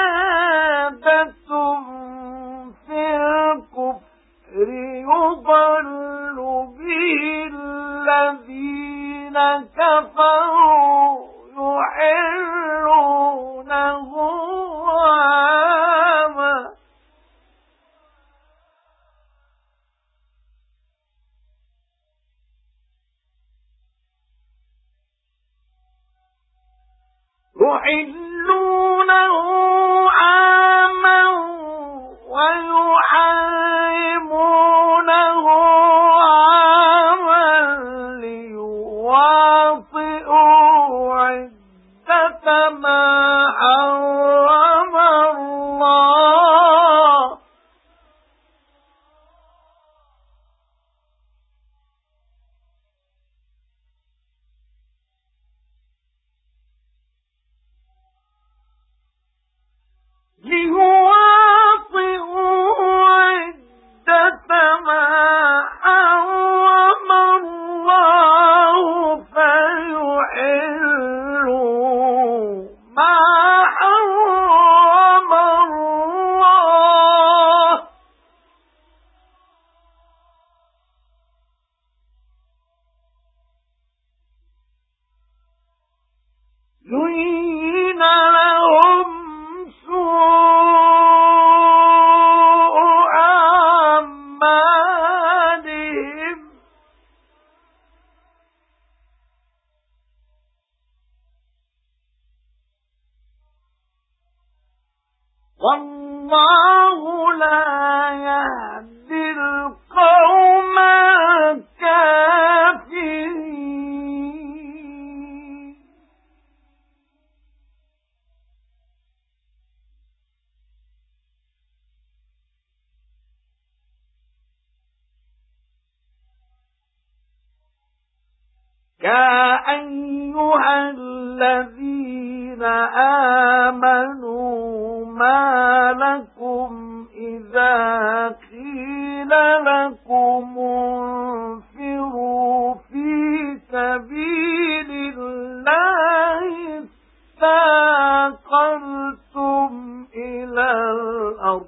زيادة في الكفر يضل الذين كفروا يحلونه يحلونه عاما ويحرمونه عاما ليواطئوا عدة ما حرم زين لهم سوء أعمالهم. والله لا يهدي يا أيها الذين آمنوا ما لكم إذا قيل لكم انفروا في سبيل الله استاقلتم إلى الأرض